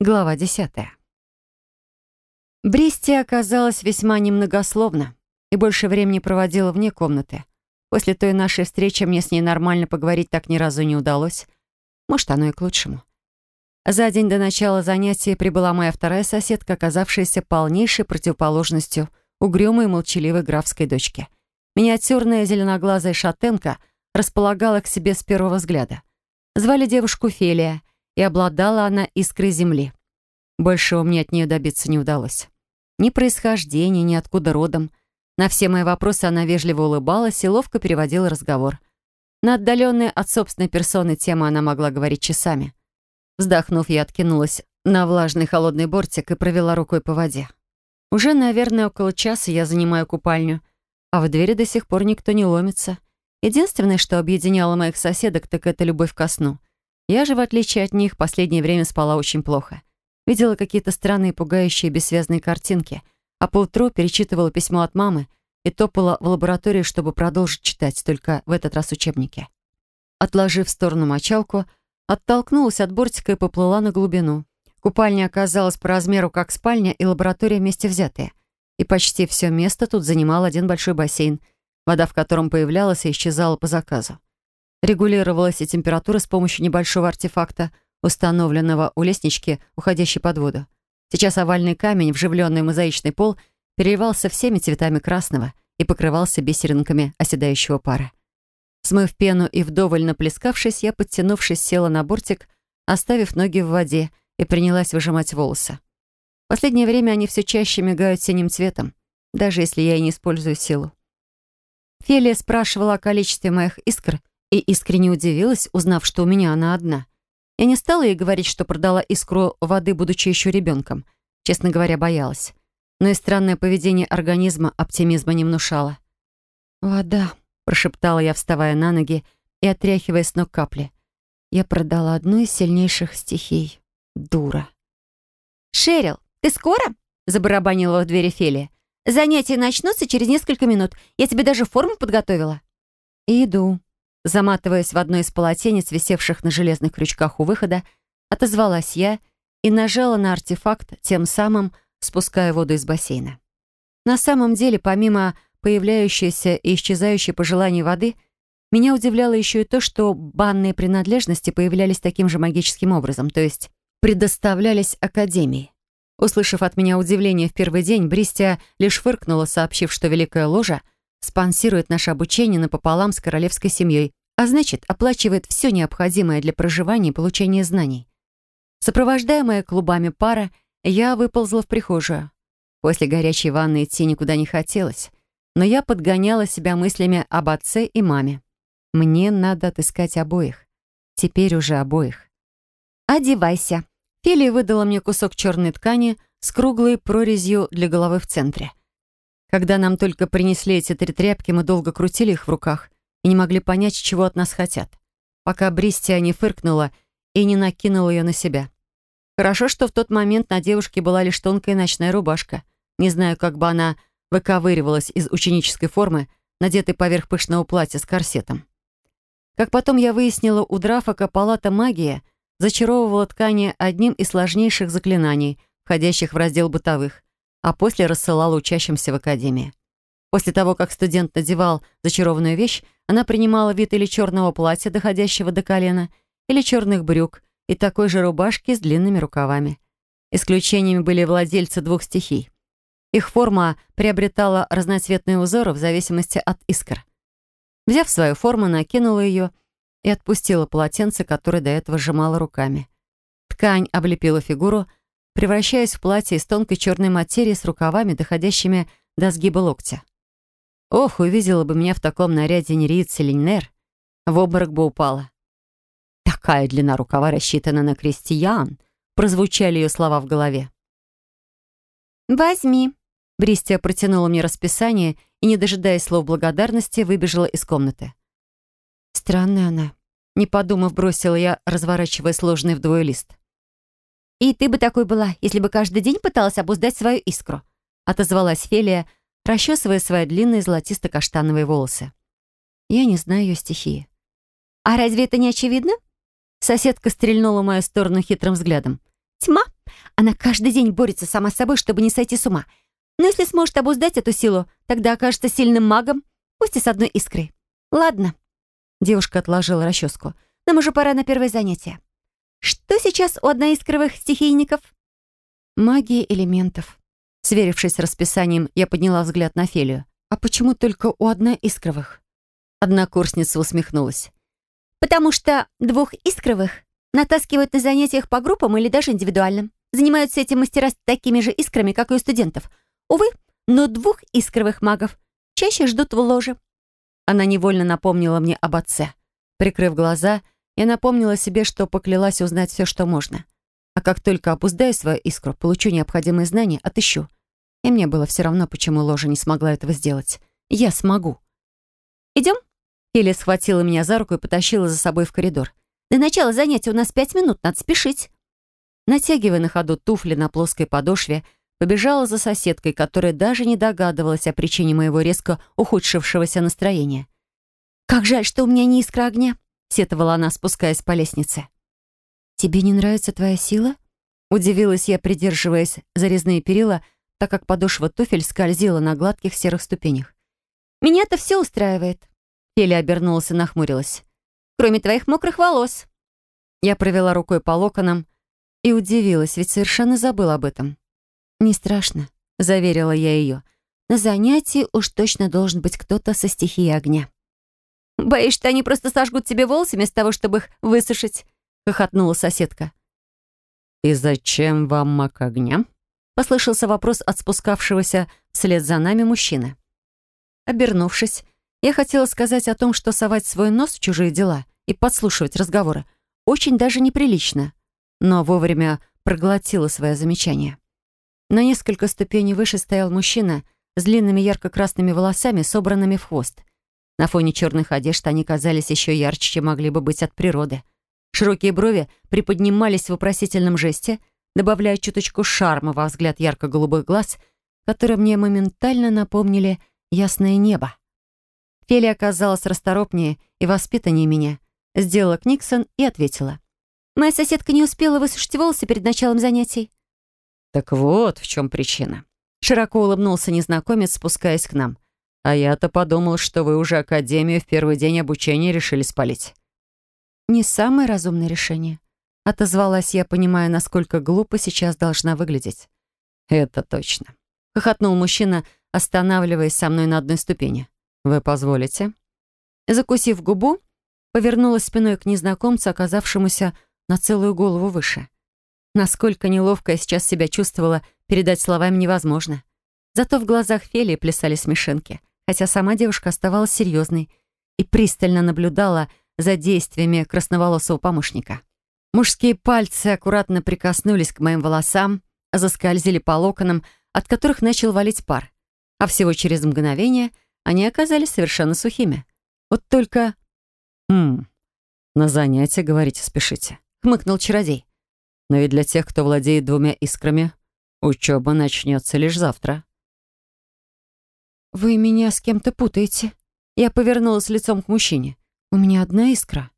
Глава десятая. Бристи оказалась весьма немногословна и больше времени проводила вне комнаты. После той нашей встречи мне с ней нормально поговорить так ни разу не удалось. Может, оно и к лучшему. За день до начала занятия прибыла моя вторая соседка, оказавшаяся полнейшей противоположностью угрюмой и молчаливой графской дочки. Миниатюрная зеленоглазая шатенка располагала к себе с первого взгляда. Звали девушку Фелия — и обладала она искрой земли. Большего мне от нее добиться не удалось. Ни происхождения, ни откуда родом. На все мои вопросы она вежливо улыбалась и ловко переводила разговор. На отдаленные от собственной персоны темы она могла говорить часами. Вздохнув, я откинулась на влажный холодный бортик и провела рукой по воде. Уже, наверное, около часа я занимаю купальню, а в двери до сих пор никто не ломится. Единственное, что объединяло моих соседок, так это любовь ко сну. Я же, в отличие от них, последнее время спала очень плохо. Видела какие-то странные, пугающие, бессвязные картинки, а поутру перечитывала письмо от мамы и топала в лабораторию, чтобы продолжить читать, только в этот раз учебники. Отложив в сторону мочалку, оттолкнулась от бортика и поплыла на глубину. Купальня оказалась по размеру как спальня и лаборатория вместе взятые. И почти все место тут занимал один большой бассейн, вода в котором появлялась и исчезала по заказу. Регулировалась и температура с помощью небольшого артефакта, установленного у лестнички, уходящей под воду. Сейчас овальный камень, вживленный в мозаичный пол, переливался всеми цветами красного и покрывался бисеринками оседающего пара. Смыв пену и вдоволь наплескавшись, я, подтянувшись, села на бортик, оставив ноги в воде и принялась выжимать волосы. В последнее время они все чаще мигают синим цветом, даже если я и не использую силу. Фелия спрашивала о количестве моих искр, и искренне удивилась, узнав, что у меня она одна. Я не стала ей говорить, что продала искру воды, будучи еще ребенком. Честно говоря, боялась. Но и странное поведение организма оптимизма не внушало. «Вода», — прошептала я, вставая на ноги и отряхивая с ног капли. Я продала одну из сильнейших стихий. Дура. «Шерил, ты скоро?» — забарабанила в двери Фелия. «Занятия начнутся через несколько минут. Я тебе даже форму подготовила». «Иду», Заматываясь в одно из полотенец, висевших на железных крючках у выхода, отозвалась я и нажала на артефакт, тем самым спуская воду из бассейна. На самом деле, помимо появляющейся и исчезающей по желанию воды, меня удивляло еще и то, что банные принадлежности появлялись таким же магическим образом, то есть предоставлялись Академии. Услышав от меня удивление в первый день, Бристия лишь фыркнула, сообщив, что Великая Ложа спонсирует наше обучение напополам с королевской семьей, а значит, оплачивает все необходимое для проживания и получения знаний. Сопровождаемая клубами пара, я выползла в прихожую. После горячей ванны идти никуда не хотелось, но я подгоняла себя мыслями об отце и маме. Мне надо отыскать обоих. Теперь уже обоих. «Одевайся». Фелия выдала мне кусок черной ткани с круглой прорезью для головы в центре. Когда нам только принесли эти три тряпки, мы долго крутили их в руках — и не могли понять, чего от нас хотят, пока Бристия не фыркнула и не накинула ее на себя. Хорошо, что в тот момент на девушке была лишь тонкая ночная рубашка. Не знаю, как бы она выковыривалась из ученической формы, надетой поверх пышного платья с корсетом. Как потом я выяснила, у Драфака палата магия зачаровывала ткани одним из сложнейших заклинаний, входящих в раздел бытовых, а после рассылала учащимся в академии. После того, как студент надевал зачарованную вещь, она принимала вид или черного платья, доходящего до колена, или черных брюк, и такой же рубашки с длинными рукавами. Исключениями были владельцы двух стихий. Их форма приобретала разноцветные узоры в зависимости от искр. Взяв свою форму, накинула ее и отпустила полотенце, которое до этого сжимала руками. Ткань облепила фигуру, превращаясь в платье из тонкой черной материи с рукавами, доходящими до сгиба локтя. Ох, увидела бы меня в таком наряде Нерица Линнер, в обморок бы упала. Такая длина рукава рассчитана на крестьян, прозвучали ее слова в голове. «Возьми». Бристия протянула мне расписание и, не дожидаясь слов благодарности, выбежала из комнаты. Странная она. Не подумав, бросила я, разворачивая сложный вдвое лист. «И ты бы такой была, если бы каждый день пыталась обуздать свою искру», отозвалась Фелия, расчесывая свои длинные золотисто-каштановые волосы. Я не знаю ее стихии. «А разве это не очевидно?» Соседка стрельнула в мою сторону хитрым взглядом. Тьма. Она каждый день борется сама с собой, чтобы не сойти с ума. Но если сможет обуздать эту силу, тогда окажется сильным магом, пусть и с одной искрой. Ладно. Девушка отложила расческу. Нам уже пора на первое занятие. Что сейчас у одноискровых стихийников? Магия элементов. Сверившись с расписанием, я подняла взгляд на Фелию. А почему только у одноискровых? Однокурсница усмехнулась. Потому что двух искровых натаскивают на занятиях по группам или даже индивидуально. Занимаются этим мастера с такими же искрами, как и у студентов. Увы, но двух искровых магов чаще ждут в ложе. Она невольно напомнила мне об отце. Прикрыв глаза, я напомнила себе, что поклялась узнать все, что можно. А как только опуздаю свою искру, получу необходимые знания, отыщу. И мне было все равно, почему ложа не смогла этого сделать. Я смогу. «Идем?» Фелия схватила меня за руку и потащила за собой в коридор. «До начала занятия у нас пять минут, надо спешить». Натягивая на ходу туфли на плоской подошве, побежала за соседкой, которая даже не догадывалась о причине моего резко ухудшившегося настроения. «Как жаль, что у меня не искра огня», — сетовала она, спускаясь по лестнице. «Тебе не нравится твоя сила?» Удивилась я, придерживаясь за перила, так как подошва туфель скользила на гладких серых ступенях. «Меня-то все устраивает», Феля обернулась и нахмурилась. «Кроме твоих мокрых волос». Я провела рукой по локонам и удивилась, ведь совершенно забыла об этом. «Не страшно», — заверила я ее. «На занятии уж точно должен быть кто-то со стихией огня». «Боишься, они просто сожгут тебе волосы вместо того, чтобы их высушить?» — хохотнула соседка. «И зачем вам маг огня?» — послышался вопрос от спускавшегося вслед за нами мужчины. Обернувшись, я хотела сказать о том, что совать свой нос в чужие дела и подслушивать разговоры очень даже неприлично, но вовремя проглотила свое замечание. На несколько ступеней выше стоял мужчина с длинными ярко-красными волосами, собранными в хвост. На фоне черных одежд они казались еще ярче, чем могли бы быть от природы. Широкие брови приподнимались в вопросительном жесте, добавляя чуточку шарма во взгляд ярко-голубых глаз, которые мне моментально напомнили ясное небо. Фелия оказалась расторопнее и воспитаннее меня. Сделала Книксон и ответила. «Моя соседка не успела высушить волосы перед началом занятий». «Так вот в чем причина». Широко улыбнулся незнакомец, спускаясь к нам. «А я-то подумал, что вы уже Академию в первый день обучения решили спалить». «Не самое разумное решение», — отозвалась я, понимая, насколько глупо сейчас должна выглядеть. «Это точно», — хохотнул мужчина, останавливаясь со мной на одной ступени. «Вы позволите?» Закусив губу, повернулась спиной к незнакомцу, оказавшемуся на целую голову выше. Насколько неловко я сейчас себя чувствовала, передать словами невозможно. Зато в глазах Фелии плясали смешинки, хотя сама девушка оставалась серьезной и пристально наблюдала за действиями красноволосого помощника. Мужские пальцы аккуратно прикоснулись к моим волосам, заскользили по локонам, от которых начал валить пар. А всего через мгновение — они оказались совершенно сухими. Вот только... «Хм, на занятия, говорите, спешите», — хмыкнул чародей. «Но ведь для тех, кто владеет двумя искрами, учеба начнется лишь завтра». «Вы меня с кем-то путаете». Я повернулась лицом к мужчине. «У меня одна искра».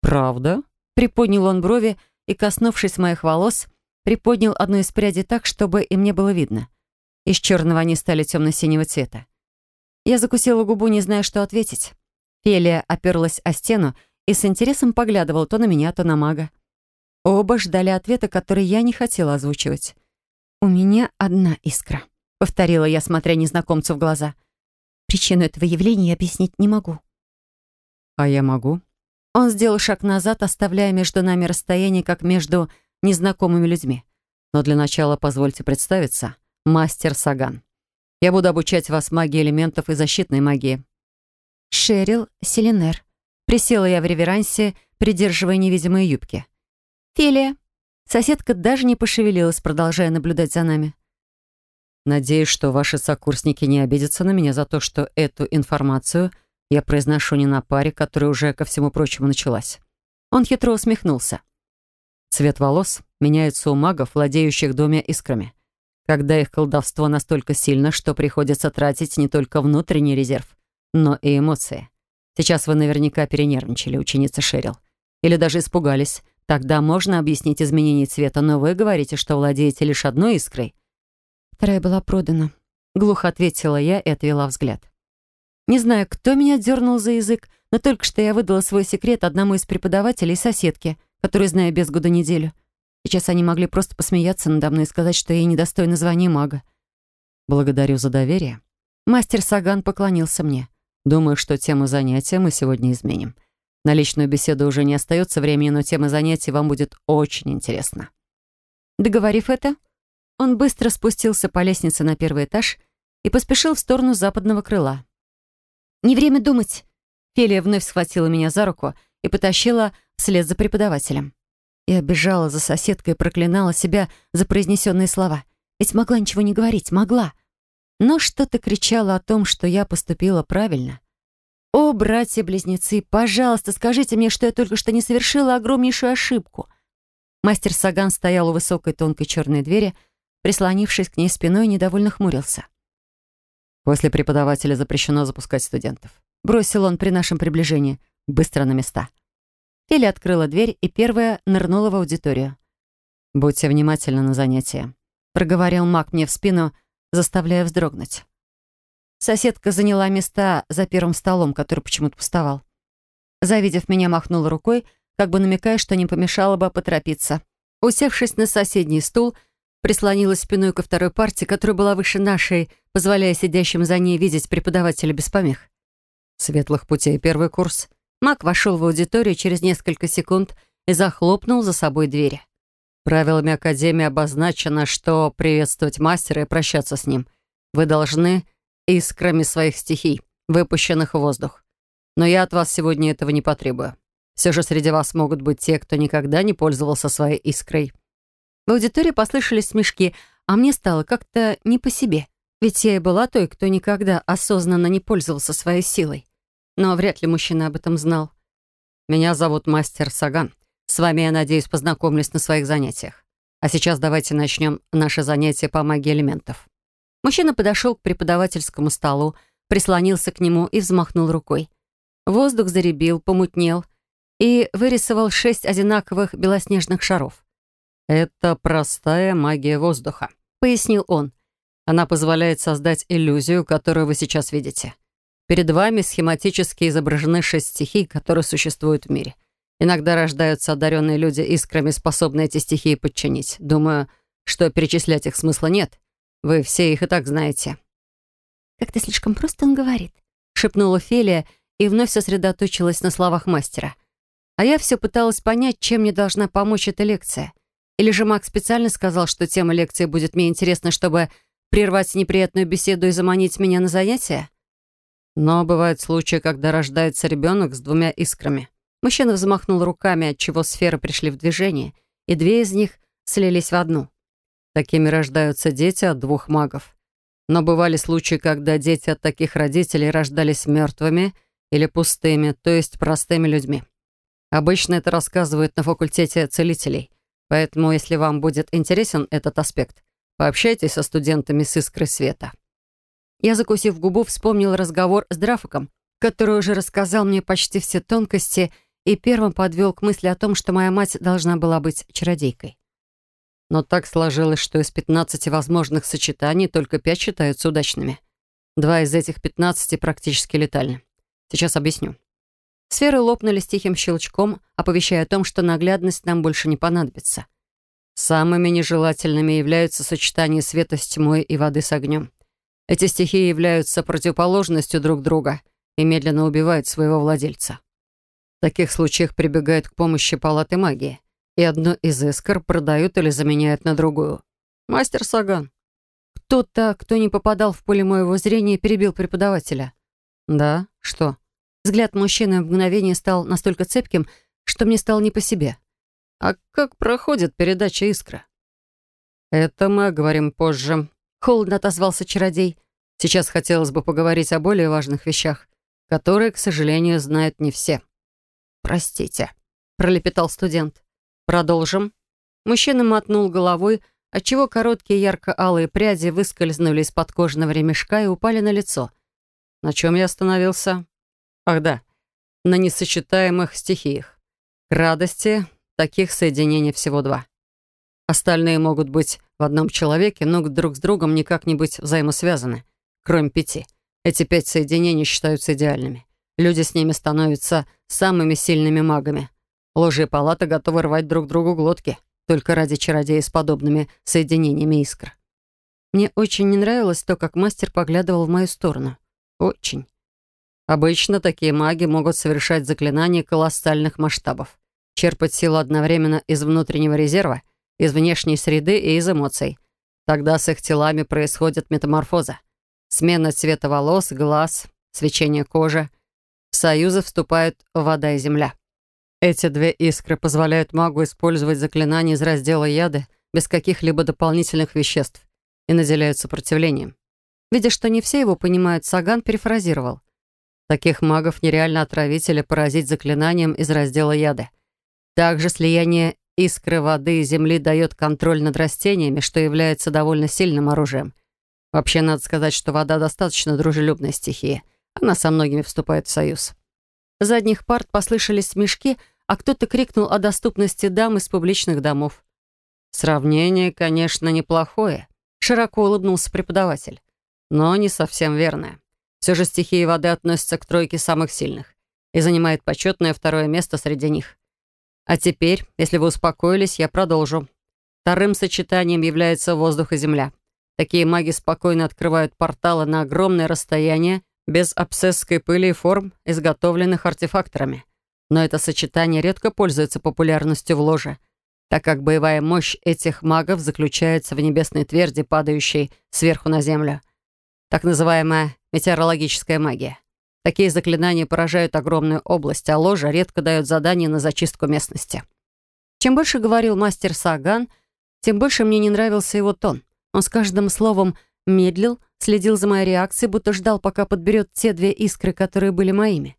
«Правда?» Приподнял он брови и, коснувшись моих волос, приподнял одну из прядей так, чтобы и мне было видно. Из черного они стали темно-синего цвета. Я закусила губу, не зная, что ответить. Фелия оперлась о стену и с интересом поглядывала то на меня, то на мага. Оба ждали ответа, который я не хотела озвучивать. «У меня одна искра», — повторила я, смотря незнакомцу в глаза. «Причину этого явления я объяснить не могу». «А я могу?» Он сделал шаг назад, оставляя между нами расстояние, как между незнакомыми людьми. «Но для начала позвольте представиться. Мастер Саган». Я буду обучать вас магии элементов и защитной магии». «Шерил Селенер». Присела я в реверансе, придерживая невидимые юбки. «Филия». Соседка даже не пошевелилась, продолжая наблюдать за нами. «Надеюсь, что ваши сокурсники не обидятся на меня за то, что эту информацию я произношу не на паре, которая уже, ко всему прочему, началась». Он хитро усмехнулся. Цвет волос меняется у магов, владеющих двумя искрами когда их колдовство настолько сильно, что приходится тратить не только внутренний резерв, но и эмоции. Сейчас вы наверняка перенервничали, ученица Шерил. Или даже испугались, Тогда можно объяснить изменение цвета, но вы говорите, что владеете лишь одной искрой. Вторая была продана. Глухо ответила я и отвела взгляд. Не знаю, кто меня дернул за язык, но только что я выдала свой секрет одному из преподавателей соседки, которую знаю без года неделю. Сейчас они могли просто посмеяться надо мной и сказать, что я недостойна звания мага. Благодарю за доверие. Мастер Саган поклонился мне. Думаю, что тему занятия мы сегодня изменим. На личную беседу уже не остается времени, но тема занятий вам будет очень интересна. Договорив это, он быстро спустился по лестнице на первый этаж и поспешил в сторону западного крыла. «Не время думать!» Фелия вновь схватила меня за руку и потащила вслед за преподавателем. Я бежала за соседкой и проклинала себя за произнесенные слова. Ведь могла ничего не говорить, могла. Но что-то кричало о том, что я поступила правильно. «О, братья-близнецы, пожалуйста, скажите мне, что я только что не совершила огромнейшую ошибку». Мастер Саган стоял у высокой тонкой черной двери, прислонившись к ней спиной, недовольно хмурился. «После преподавателя запрещено запускать студентов», — бросил он при нашем приближении. «Быстро на места». Филя открыла дверь и первая нырнула в аудиторию. «Будьте внимательны на занятия», — проговорил маг мне в спину, заставляя вздрогнуть. Соседка заняла места за первым столом, который почему-то пустовал. Завидев меня, махнула рукой, как бы намекая, что не помешало бы поторопиться. Усевшись на соседний стул, прислонилась спиной ко второй парте, которая была выше нашей, позволяя сидящим за ней видеть преподавателя без помех. «Светлых путей первый курс». Мак вошел в аудиторию через несколько секунд и захлопнул за собой двери. Правилами Академии обозначено, что приветствовать мастера и прощаться с ним вы должны искрами своих стихий, выпущенных в воздух. Но я от вас сегодня этого не потребую. Все же среди вас могут быть те, кто никогда не пользовался своей искрой. В аудитории послышались смешки, а мне стало как-то не по себе. Ведь я и была той, кто никогда осознанно не пользовался своей силой. Но вряд ли мужчина об этом знал. Меня зовут Мастер Саган. С вами, я надеюсь, познакомлюсь на своих занятиях. А сейчас давайте начнем наше занятие по магии элементов». Мужчина подошел к преподавательскому столу, прислонился к нему и взмахнул рукой. Воздух заребил, помутнел и вырисовал шесть одинаковых белоснежных шаров. «Это простая магия воздуха», — пояснил он. «Она позволяет создать иллюзию, которую вы сейчас видите. Перед вами схематически изображены шесть стихий, которые существуют в мире. Иногда рождаются одаренные люди искрами, способные эти стихии подчинить. Думаю, что перечислять их смысла нет. Вы все их и так знаете». «Как-то слишком просто он говорит», — шепнула Фелия и вновь сосредоточилась на словах мастера. А я все пыталась понять, чем мне должна помочь эта лекция. Или же Мак специально сказал, что тема лекции будет мне интересна, чтобы прервать неприятную беседу и заманить меня на занятия? Но бывают случаи, когда рождается ребенок с двумя искрами. Мужчина взмахнул руками, отчего сферы пришли в движение, и две из них слились в одну. Такими рождаются дети от двух магов. Но бывали случаи, когда дети от таких родителей рождались мертвыми или пустыми, то есть простыми людьми. Обычно это рассказывают на факультете целителей. Поэтому, если вам будет интересен этот аспект, пообщайтесь со студентами с искры света. Я, закусив губу, вспомнил разговор с Драфиком, который уже рассказал мне почти все тонкости и первым подвел к мысли о том, что моя мать должна была быть чародейкой. Но так сложилось, что из 15 возможных сочетаний только 5 считаются удачными. Два из этих 15 практически летальны. Сейчас объясню. Сферы лопнули с тихим щелчком, оповещая о том, что наглядность нам больше не понадобится. Самыми нежелательными являются сочетания света с тьмой и воды с огнем. Эти стихии являются противоположностью друг друга и медленно убивают своего владельца. В таких случаях прибегают к помощи палаты магии, и одну из искр продают или заменяют на другую. Мастер Саган. Кто-то, кто не попадал в поле моего зрения, перебил преподавателя. Да, что? Взгляд мужчины в мгновение стал настолько цепким, что мне стало не по себе. А как проходит передача искры? Это мы говорим позже. Холодно отозвался чародей. Сейчас хотелось бы поговорить о более важных вещах, которые, к сожалению, знают не все. «Простите», — пролепетал студент. «Продолжим». Мужчина мотнул головой, отчего короткие ярко-алые пряди выскользнули из-под кожаного ремешка и упали на лицо. На чем я остановился? Ах да, на несочетаемых стихиях. К радости, таких соединений всего два. Остальные могут быть в одном человеке, но друг с другом никак не быть взаимосвязаны, кроме пяти. Эти пять соединений считаются идеальными. Люди с ними становятся самыми сильными магами. Ложи и палата готовы рвать друг другу глотки, только ради чародея с подобными соединениями искр. Мне очень не нравилось то, как мастер поглядывал в мою сторону. Очень. Обычно такие маги могут совершать заклинания колоссальных масштабов, черпать силу одновременно из внутреннего резерва, из внешней среды и из эмоций. Тогда с их телами происходит метаморфоза. Смена цвета волос, глаз, свечение кожи. В союзы вступают вода и земля. Эти две искры позволяют магу использовать заклинания из раздела яда без каких-либо дополнительных веществ и наделяют сопротивлением. Видя, что не все его понимают, Саган перефразировал. Таких магов нереально отравить или поразить заклинанием из раздела яда. Также слияние искры воды и земли дает контроль над растениями, что является довольно сильным оружием. Вообще, надо сказать, что вода достаточно дружелюбная стихия. Она со многими вступает в союз. С задних парт послышались смешки, а кто-то крикнул о доступности дам из публичных домов. Сравнение, конечно, неплохое, Широко улыбнулся преподаватель. Но не совсем верное. Все же стихии воды относятся к тройке самых сильных и занимает почетное второе место среди них. А теперь, если вы успокоились, я продолжу. Вторым сочетанием является воздух и земля. Такие маги спокойно открывают порталы на огромное расстояние без абсцесской пыли и форм, изготовленных артефакторами. Но это сочетание редко пользуется популярностью в ложе — так как боевая мощь этих магов заключается в небесной тверди, падающей сверху на землю. Так называемая метеорологическая магия. Такие заклинания поражают огромную область, а ложа редко дает задание на зачистку местности. Чем больше говорил мастер Саган, тем больше мне не нравился его тон. Он с каждым словом медлил, следил за моей реакцией, будто ждал, пока подберет те две искры, которые были моими.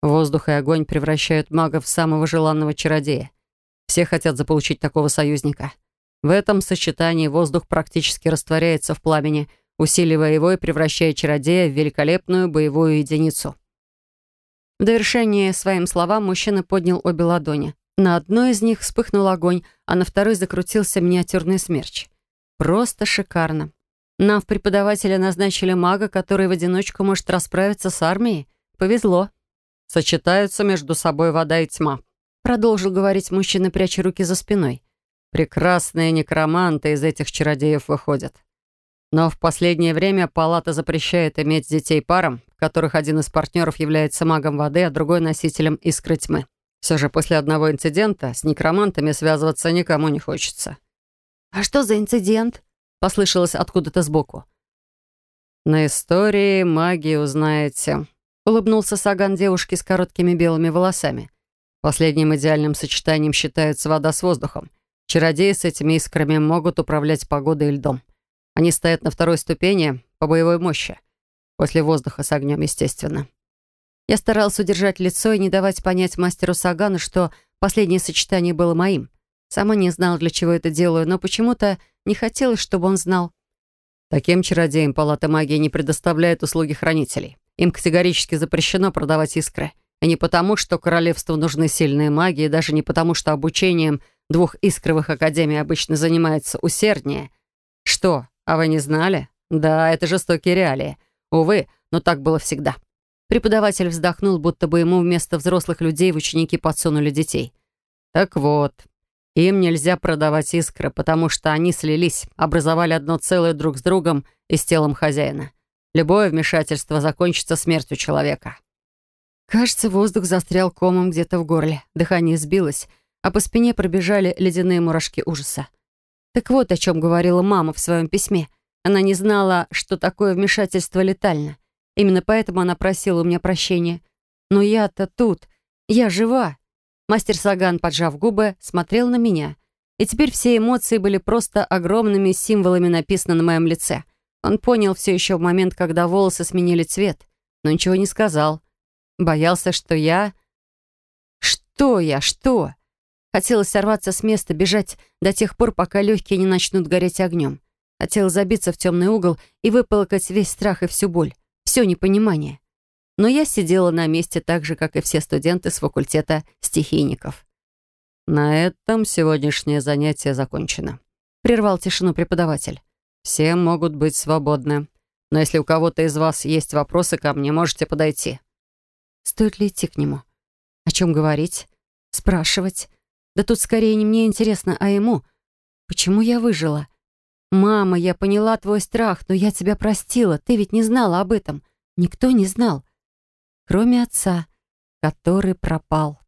Воздух и огонь превращают магов в самого желанного чародея. Все хотят заполучить такого союзника. В этом сочетании воздух практически растворяется в пламени, усиливая его и превращая чародея в великолепную боевую единицу. В довершение своим словам мужчина поднял обе ладони. На одной из них вспыхнул огонь, а на второй закрутился миниатюрный смерч. Просто шикарно. Нам в преподавателя назначили мага, который в одиночку может расправиться с армией. Повезло. Сочетаются между собой вода и тьма. Продолжил говорить мужчина, пряча руки за спиной. Прекрасные некроманты из этих чародеев выходят. Но в последнее время палата запрещает иметь детей парам, в которых один из партнеров является магом воды, а другой носителем искры тьмы. Все же после одного инцидента с некромантами связываться никому не хочется. «А что за инцидент?» — послышалось откуда-то сбоку. «На истории магии узнаете», — улыбнулся Саган девушке с короткими белыми волосами. Последним идеальным сочетанием считается вода с воздухом. Чародеи с этими искрами могут управлять погодой и льдом. Они стоят на второй ступени по боевой мощи. После воздуха с огнем, естественно. Я старался удержать лицо и не давать понять мастеру Сагану, что последнее сочетание было моим. Сама не знала, для чего это делаю, но почему-то не хотелось, чтобы он знал. Таким чародеям Палата магии не предоставляет услуги хранителей. Им категорически запрещено продавать искры. И не потому, что королевству нужны сильные маги, и даже не потому, что обучением двух искровых академий обычно занимается усерднее. Что, а вы не знали? Да, это жестокие реалии. Увы, но так было всегда. Преподаватель вздохнул, будто бы ему вместо взрослых людей в ученики подсунули детей. Так вот, им нельзя продавать искры, потому что они слились, образовали одно целое друг с другом и с телом хозяина. Любое вмешательство закончится смертью человека. Кажется, воздух застрял комом где-то в горле, дыхание сбилось, а по спине пробежали ледяные мурашки ужаса. Так вот о чем говорила мама в своем письме. Она не знала, что такое вмешательство летально. Именно поэтому она просила у меня прощения. Но я-то тут, я жива. Мастер Саган, поджав губы, смотрел на меня. И теперь все эмоции были просто огромными символами написаны на моем лице. Он понял все еще в момент, когда волосы сменили цвет, но ничего не сказал. Боялся, что я... Что я? Что? Хотелось сорваться с места, бежать до тех пор, пока легкие не начнут гореть огнем. Хотелось забиться в темный угол и выполкать весь страх и всю боль, все непонимание. Но я сидела на месте так же, как и все студенты с факультета стихийников. «На этом сегодняшнее занятие закончено», — прервал тишину преподаватель. «Все могут быть свободны. Но если у кого-то из вас есть вопросы ко мне, можете подойти». Стоит ли идти к нему? О чем говорить? Спрашивать? Да тут скорее не мне интересно, а ему. Почему я выжила? «Мама, я поняла твой страх, но я тебя простила. Ты ведь не знала об этом. Никто не знал. Кроме отца, который пропал».